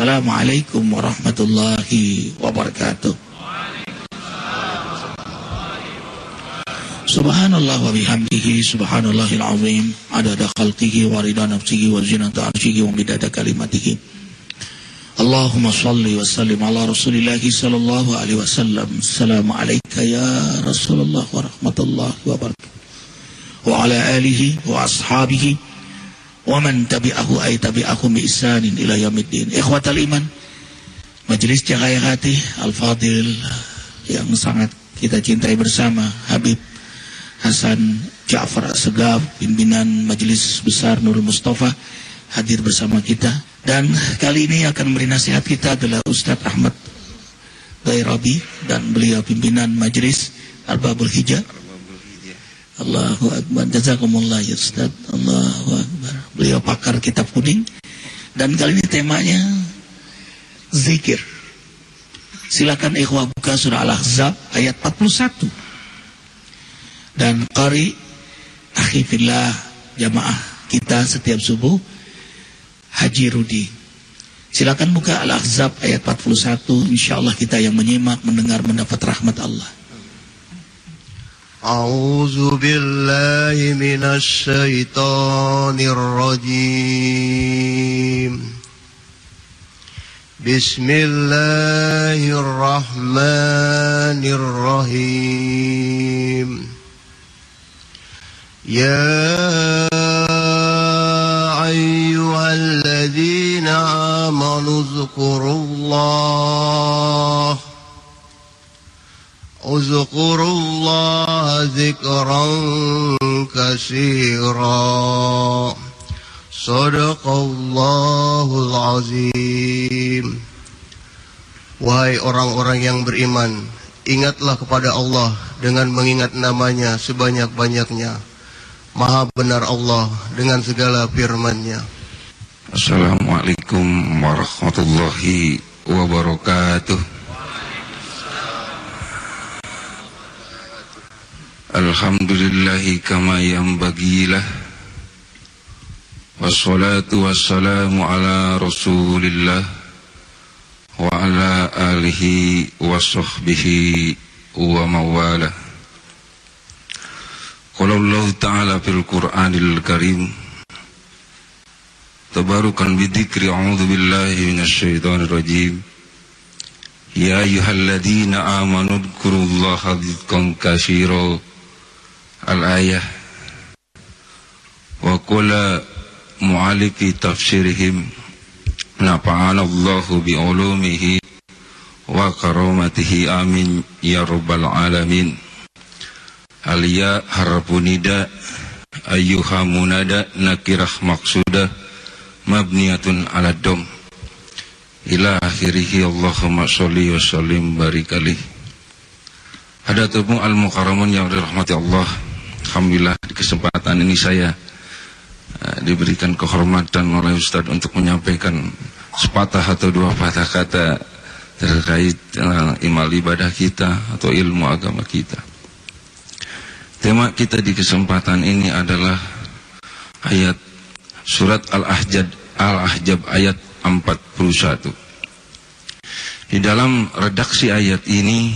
Wassalamualaikum warahmatullahi wabarakatuh. Subhanallah wa bihamdihi subhanallahil azim adada khalqihi wa rida nafsihi wa zinata arshihi wa midada kalimatihi Allahumma salli wa sallim ala rasulillahi sallallahu alaihi wasallam Assalamu alayka ya Rasulullah wa rahmatullahi wa barakatuh Wa ala alihi wa ashabihi Wa man tabi'ahu ay tabi'ahu bi isanin ila yamiddin Ikhwatal iman Majlis Cahaya Hati Al-Fadil Yang sangat kita cintai bersama Habib Hasan Ja'far Segaf, pimpinan Majelis Besar Nurul Mustafa hadir bersama kita. Dan kali ini akan memberi nasihat kita adalah Ustadz Ahmad Dairabi dan beliau pimpinan Majelis Arbabul Hijab. Allahu Akbar. Jazakumullah ya Ustaz. Allahu Akbar. Beliau pakar kitab kuning. Dan kali ini temanya zikir. Silakan ikhwah buka surah Al-Ahzab ayat 41 dan qari akhifillah jamaah kita setiap subuh Haji Rudi. Silakan buka Al-Ahzab ayat 41. Insyaallah kita yang menyimak mendengar mendapat rahmat Allah. أعوذ بالله من الشيطان الرجيم. بسم الله الرحمن الرحيم. يا أيها الذين آمنوا اذكروا الله. اذكروا الله ذكرا كثيرا صدق الله العظيم Wahai orang-orang yang beriman, ingatlah kepada Allah dengan mengingat namanya sebanyak-banyaknya. Maha benar Allah dengan segala firman-Nya. Assalamualaikum warahmatullahi wabarakatuh. Alhamdulillahi kama yang bagilah. Wassalatu wassalamu ala rasulillah Wa ala alihi wa sahbihi wa mawalah. Qala Allah Ta'ala fil Qur'anil Karim. Tabarukan bidhikri a'udhu billahi minasyaitonir rajim. Ya ayyuhalladzina amanu dhkurullaha dhikran katsira Al-ayah Wa qala mu'aliki tafsirihim Nafa'ana Allahu bi'ulumihi Wa karamatihi amin Ya Rabbal Alamin Alia harpunida ayyuha munada nakirah maksudah mabniyatun ala dom ila akhirihi Allahumma sholli wa sallim al-mukarramun yang dirahmati Allah Alhamdulillah di kesempatan ini saya uh, diberikan kehormatan oleh Ustaz untuk menyampaikan sepatah atau dua patah kata terkait uh, imal ibadah kita atau ilmu agama kita Tema kita di kesempatan ini adalah ayat surat Al-Ahzab Al-Ahzab ayat 41. Di dalam redaksi ayat ini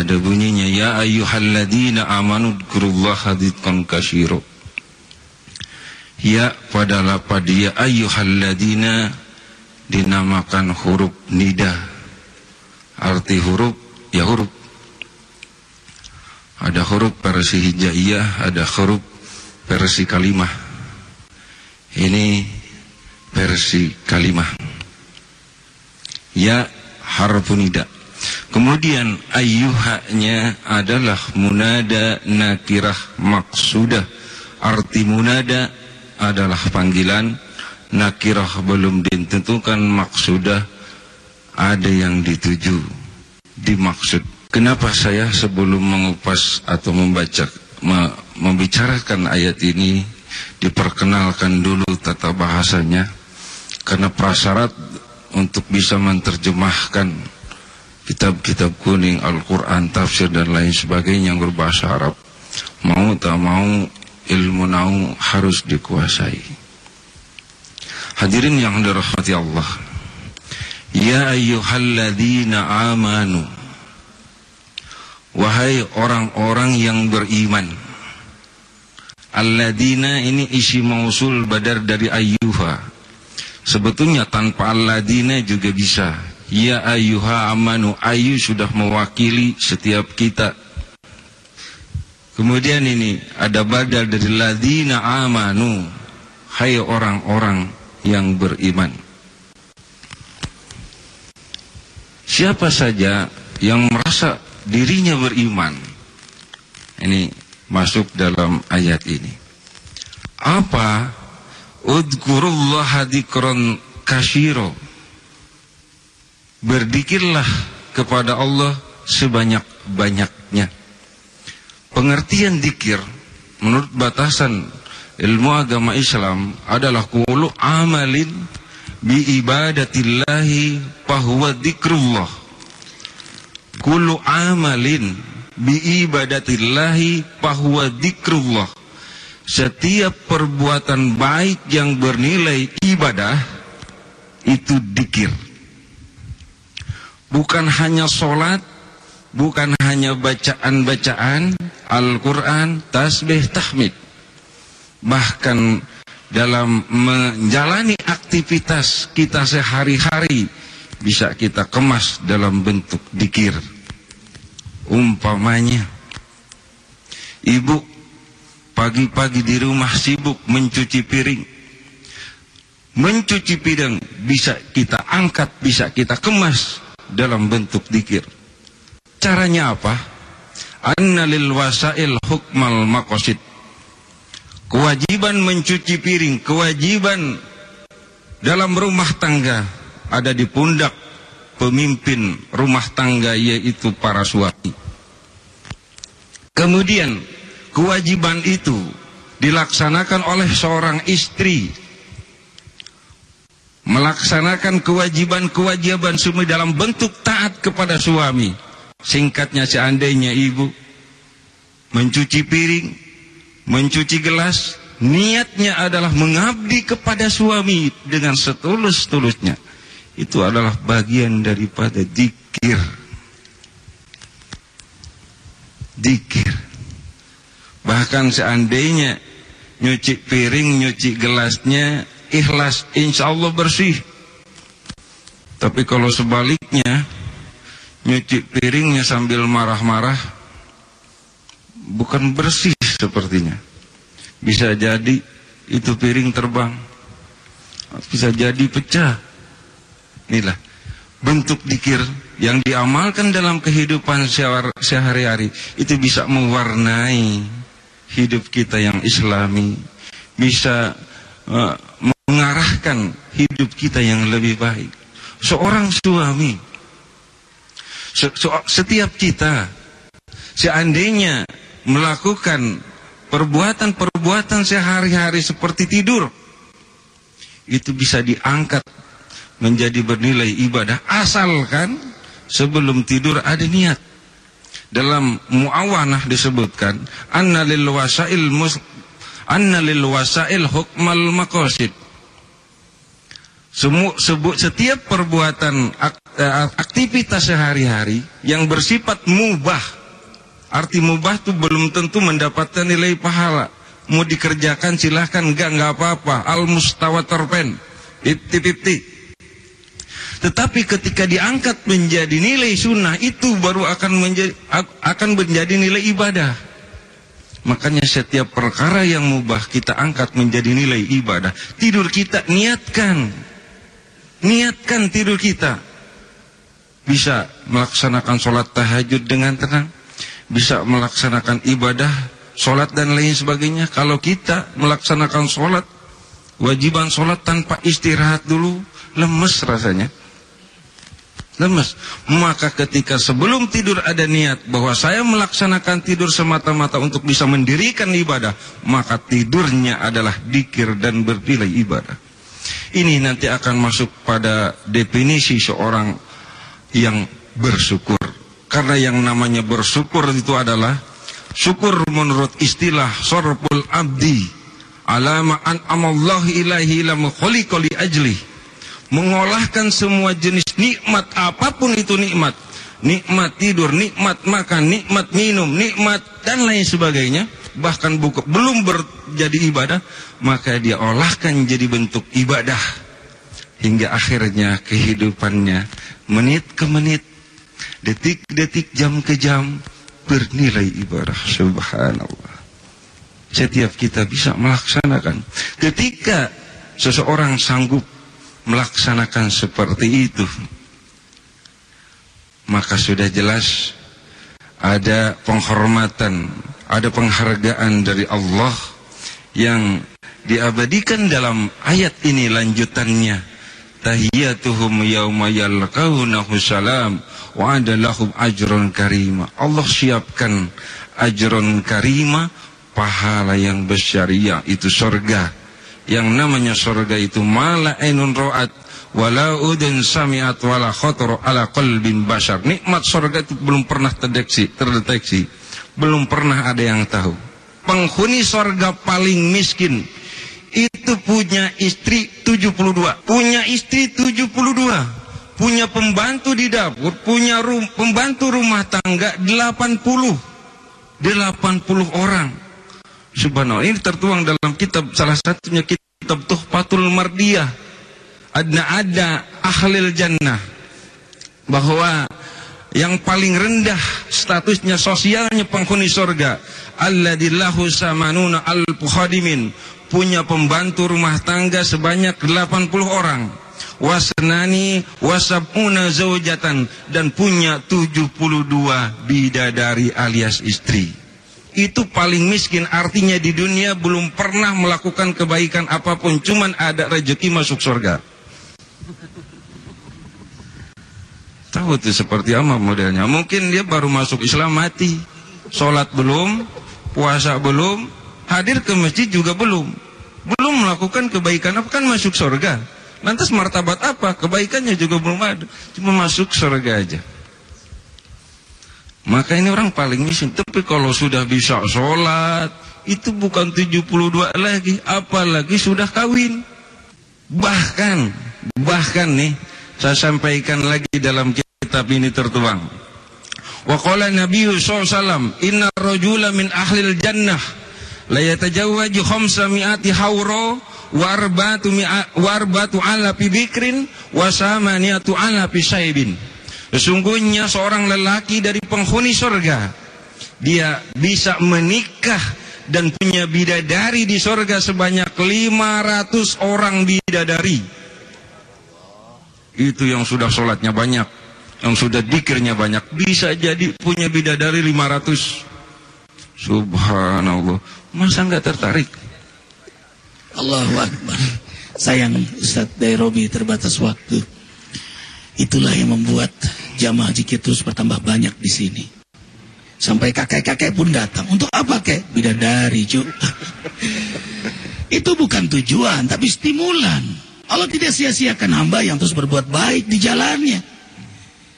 ada bunyinya ya ayyuhalladzina amanu dzkurullaha dzikran katsira. Ya pada lapad ya ayyuhalladzina dinamakan huruf nida. Arti huruf ya huruf ada huruf versi hijaiyah, ada huruf versi kalimah. Ini versi kalimah. Ya harfunida. Kemudian ayyuhanya adalah munada nakirah maksudah. Arti munada adalah panggilan, nakirah belum ditentukan maksudah ada yang dituju, dimaksud. Kenapa saya sebelum mengupas atau membaca membicarakan ayat ini diperkenalkan dulu tata bahasanya karena prasyarat untuk bisa menerjemahkan kitab-kitab kuning Al-Quran, tafsir dan lain sebagainya yang berbahasa Arab mau tak mau ilmu nau harus dikuasai Hadirin yang dirahmati Allah. Ya ayyuhalladzina amanu. Wahai orang-orang yang beriman. Alladzina ini isi mausul badar dari ayyuha. Sebetulnya tanpa alladzina juga bisa. Ya ayyuha amanu. Ayu sudah mewakili setiap kita. Kemudian ini ada badal dari ladina amanu. Hai orang-orang yang beriman. Siapa saja yang merasa dirinya beriman. Ini masuk dalam ayat ini. Apa? Udkurullah dikron kasiro. Berdikirlah kepada Allah sebanyak-banyaknya. Pengertian dikir menurut batasan ilmu agama Islam adalah kulu amalin bi ibadatillahi fahuwa dikrullah Kulu amalin bi ibadatillahi fahuwa dikrullah Setiap perbuatan baik yang bernilai ibadah itu dikir. Bukan hanya sholat, bukan hanya bacaan-bacaan Al-Quran, tasbih, tahmid. Bahkan dalam menjalani aktivitas kita sehari-hari bisa kita kemas dalam bentuk dikir. Umpamanya, ibu pagi-pagi di rumah sibuk mencuci piring. Mencuci piring bisa kita angkat, bisa kita kemas dalam bentuk dikir. Caranya apa? Anna lil wasail hukmal makosid. Kewajiban mencuci piring, kewajiban dalam rumah tangga ada di pundak pemimpin rumah tangga yaitu para suami. Kemudian kewajiban itu dilaksanakan oleh seorang istri melaksanakan kewajiban-kewajiban semua dalam bentuk taat kepada suami. Singkatnya seandainya ibu mencuci piring, mencuci gelas, niatnya adalah mengabdi kepada suami dengan setulus-tulusnya. Itu adalah bagian daripada dikir. Dikir. Bahkan seandainya nyuci piring, nyuci gelasnya, ikhlas, insya Allah bersih. Tapi kalau sebaliknya, nyuci piringnya sambil marah-marah, bukan bersih sepertinya. Bisa jadi itu piring terbang, bisa jadi pecah. Inilah bentuk dikir yang diamalkan dalam kehidupan sehari-hari itu bisa mewarnai hidup kita yang islami, bisa uh, mengarahkan hidup kita yang lebih baik. Seorang suami, setiap kita, seandainya melakukan perbuatan-perbuatan sehari-hari seperti tidur, itu bisa diangkat menjadi bernilai ibadah asalkan sebelum tidur ada niat. Dalam muawanah disebutkan anna lil wasail mus anna lil wasail hukmal maqasid. Semua sebut setiap perbuatan eh, aktivitas sehari-hari yang bersifat mubah. Arti mubah itu belum tentu mendapatkan nilai pahala. Mau dikerjakan silahkan, enggak, enggak apa-apa. Al mustawa terpen. Ipti-ipti. Tetapi ketika diangkat menjadi nilai sunnah itu baru akan menjadi akan menjadi nilai ibadah. Makanya setiap perkara yang mubah kita angkat menjadi nilai ibadah. Tidur kita niatkan. Niatkan tidur kita. Bisa melaksanakan sholat tahajud dengan tenang. Bisa melaksanakan ibadah, sholat dan lain sebagainya. Kalau kita melaksanakan sholat, wajiban sholat tanpa istirahat dulu, lemes rasanya lemes. Maka ketika sebelum tidur ada niat bahwa saya melaksanakan tidur semata-mata untuk bisa mendirikan ibadah, maka tidurnya adalah dikir dan berpilih ibadah. Ini nanti akan masuk pada definisi seorang yang bersyukur. Karena yang namanya bersyukur itu adalah syukur menurut istilah sorpul abdi. alama an amallahu ilahi lam khuliqa ajli mengolahkan semua jenis nikmat apa pun itu nikmat nikmat tidur nikmat makan nikmat minum nikmat dan lain sebagainya bahkan buka, belum berjadi ibadah maka dia olahkan jadi bentuk ibadah. Hingga akhirnya kehidupannya menit ke menit detik-detik jam ke jam bernilai ibadah. Subhanallah. Setiap kita bisa melaksanakan. Ketika seseorang sanggup melaksanakan seperti itu, maka sudah jelas ada penghormatan, ada penghargaan dari Allah yang diabadikan dalam ayat ini lanjutannya. Tahiyatuhum yawma yalqawnahu salam wa adalahum ajrun karima. Allah siapkan ajrun karima pahala yang bersyariah itu sorga yang namanya sorga itu mala ainun ro'at wala udun sami'at wala khotor ala qalbin bashar nikmat sorga itu belum pernah terdeteksi terdeteksi belum pernah ada yang tahu. Penghuni sorga paling miskin itu punya istri 72 punya istri 72 punya pembantu di dapur punya rum, pembantu rumah tangga 80 80 orang. Subhanallah. Ini tertuang dalam kitab salah satunya kitab Tuhfatul Mardiyah. Ada ada ahlil jannah. Bahwa yang paling rendah statusnya sosialnya penghuni surga. Alladillahu samanuna al khadimin punya pembantu rumah tangga sebanyak 80 orang. Wasnani wasabuna zaujatan dan punya 72 bidadari alias istri. Itu paling miskin. Artinya di dunia belum pernah melakukan kebaikan apa pun. Cuman ada rezeki masuk surga tahu tuh seperti apa modelnya. Mungkin dia baru masuk Islam mati. Sholat belum puasa belum hadir ke masjid juga belum. Belum melakukan kebaikan apa kan masuk surga. Lantas martabat apa? Kebaikannya juga belum ada. Cuma masuk surga aja. Maka ini orang paling miskin. Tapi kalau sudah bisa sholat, itu bukan 72 lagi. Apalagi sudah kawin. Bahkan, bahkan nih, saya sampaikan lagi dalam kitab ini tertuang. Wa qala Nabi SAW, Inna rajula min ahlil jannah, la yatajawwaju khamsa mi'ati hawro, warbatu, warbatu ala pi bikrin, wasamaniatu ala pi saibin. Sesungguhnya seorang lelaki dari penghuni surga dia bisa menikah dan punya bidadari di surga sebanyak 500 orang bidadari. Itu yang sudah sholatnya banyak, yang sudah dikirnya banyak, bisa jadi punya bidadari 500. Subhanallah, masa nggak tertarik? Allahu Akbar. Sayang Ustaz Dairobi terbatas waktu. Itulah yang membuat jamaah zikir terus bertambah banyak di sini. Sampai kakek-kakek pun datang. Untuk apa kek? Bidadari, cu. Itu bukan tujuan, tapi stimulan. Allah tidak sia-siakan hamba yang terus berbuat baik di jalannya.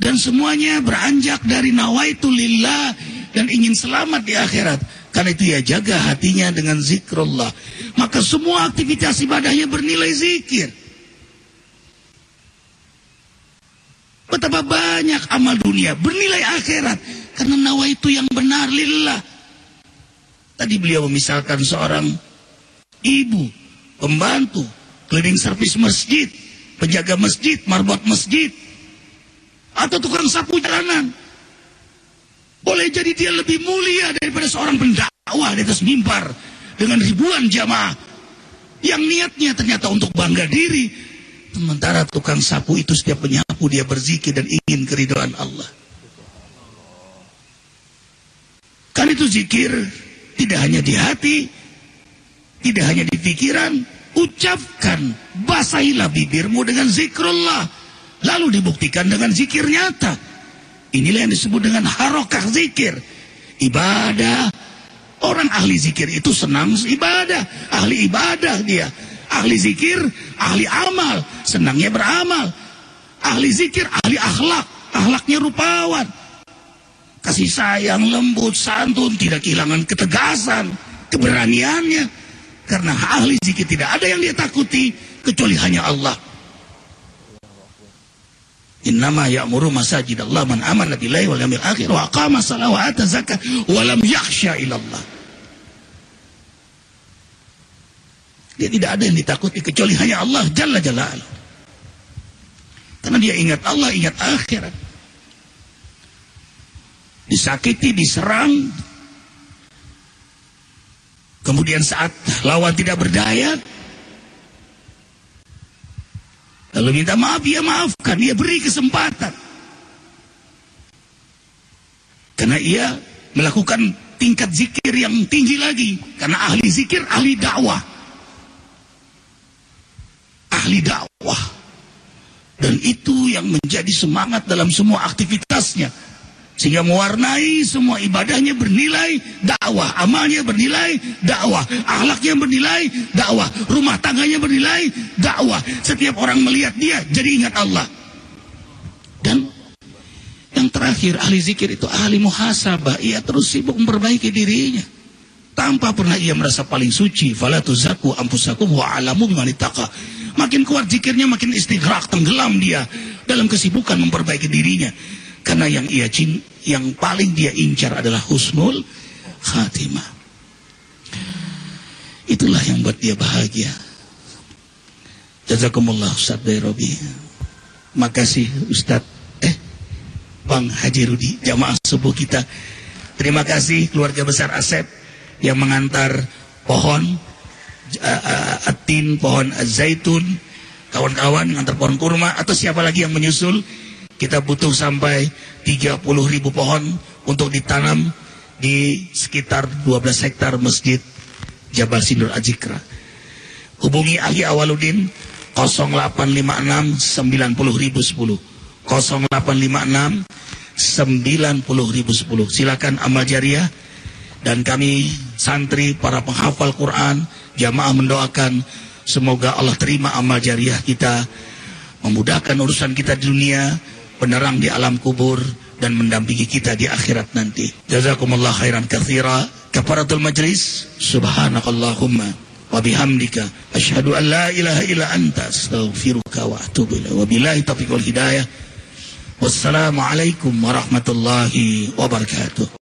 Dan semuanya beranjak dari nawaitulillah dan ingin selamat di akhirat. Karena itu ya jaga hatinya dengan zikrullah. Maka semua aktivitas ibadahnya bernilai zikir. Betapa banyak amal dunia bernilai akhirat karena nawa itu yang benar lillah. Tadi beliau memisalkan seorang ibu, pembantu, cleaning service masjid, penjaga masjid, marbot masjid, atau tukang sapu jalanan. Boleh jadi dia lebih mulia daripada seorang pendakwah di atas mimbar dengan ribuan jamaah yang niatnya ternyata untuk bangga diri, Sementara tukang sapu itu setiap menyapu dia berzikir dan ingin keridoan Allah. Kan itu zikir tidak hanya di hati, tidak hanya di pikiran, ucapkan, basahilah bibirmu dengan zikrullah. Lalu dibuktikan dengan zikir nyata. Inilah yang disebut dengan harokah zikir. Ibadah. Orang ahli zikir itu senang ibadah. Ahli ibadah dia. Ahli zikir, ahli amal, senangnya beramal. Ahli zikir, ahli akhlak, akhlaknya rupawan. Kasih sayang, lembut, santun, tidak kehilangan ketegasan, keberaniannya. Karena ahli zikir tidak ada yang dia takuti kecuali hanya Allah. Innama ya'muru masajid Allah man amana billahi wal yawmil akhir wa aqama salat wa ata zakat wa lam yakhsha ila Allah. Dia tidak ada yang ditakuti kecuali hanya Allah Jalla Jalla. Karena dia ingat Allah, ingat akhirat. Disakiti, diserang. Kemudian saat lawan tidak berdaya, lalu minta maaf, dia maafkan, dia beri kesempatan. Karena ia melakukan tingkat zikir yang tinggi lagi. Karena ahli zikir, ahli dakwah. Ahli dakwah. Dan itu yang menjadi semangat dalam semua aktivitasnya. Sehingga mewarnai semua ibadahnya bernilai dakwah, amalnya bernilai dakwah, akhlaknya bernilai dakwah, rumah tangganya bernilai dakwah. Setiap orang melihat dia jadi ingat Allah. Dan yang terakhir ahli zikir itu ahli muhasabah, ia terus sibuk memperbaiki dirinya. Tanpa pernah ia merasa paling suci, fala tuzaku ampusakum wa alamu bimanitaka. Makin kuat zikirnya, makin istighraq, tenggelam dia dalam kesibukan memperbaiki dirinya. Karena yang ia cing, yang paling dia incar adalah husnul khatimah. Itulah yang buat dia bahagia. Jazakumullah Ustaz Dairobi. Makasih Ustaz eh Bang Haji Rudi jamaah subuh kita. Terima kasih keluarga besar Asep yang mengantar pohon uh, atin, pohon zaitun, kawan-kawan ngantar pohon kurma atau siapa lagi yang menyusul, kita butuh sampai 30 ribu pohon untuk ditanam di sekitar 12 hektar masjid Jabal Sindur Ajikra. Hubungi Ahli Awaludin 0856 90 ribu 10 0856 90 ribu 10 silakan amal jariah dan kami santri para penghafal Quran jamaah mendoakan semoga Allah terima amal jariah kita, memudahkan urusan kita di dunia, penerang di alam kubur dan mendampingi kita di akhirat nanti. Jazakumullah khairan katsira. Kafaratul majlis. Subhanakallahumma wa bihamdika asyhadu an la ilaha illa anta astaghfiruka wa atubu ilaik. Wabillahi taufiq wal hidayah. Wassalamualaikum warahmatullahi wabarakatuh.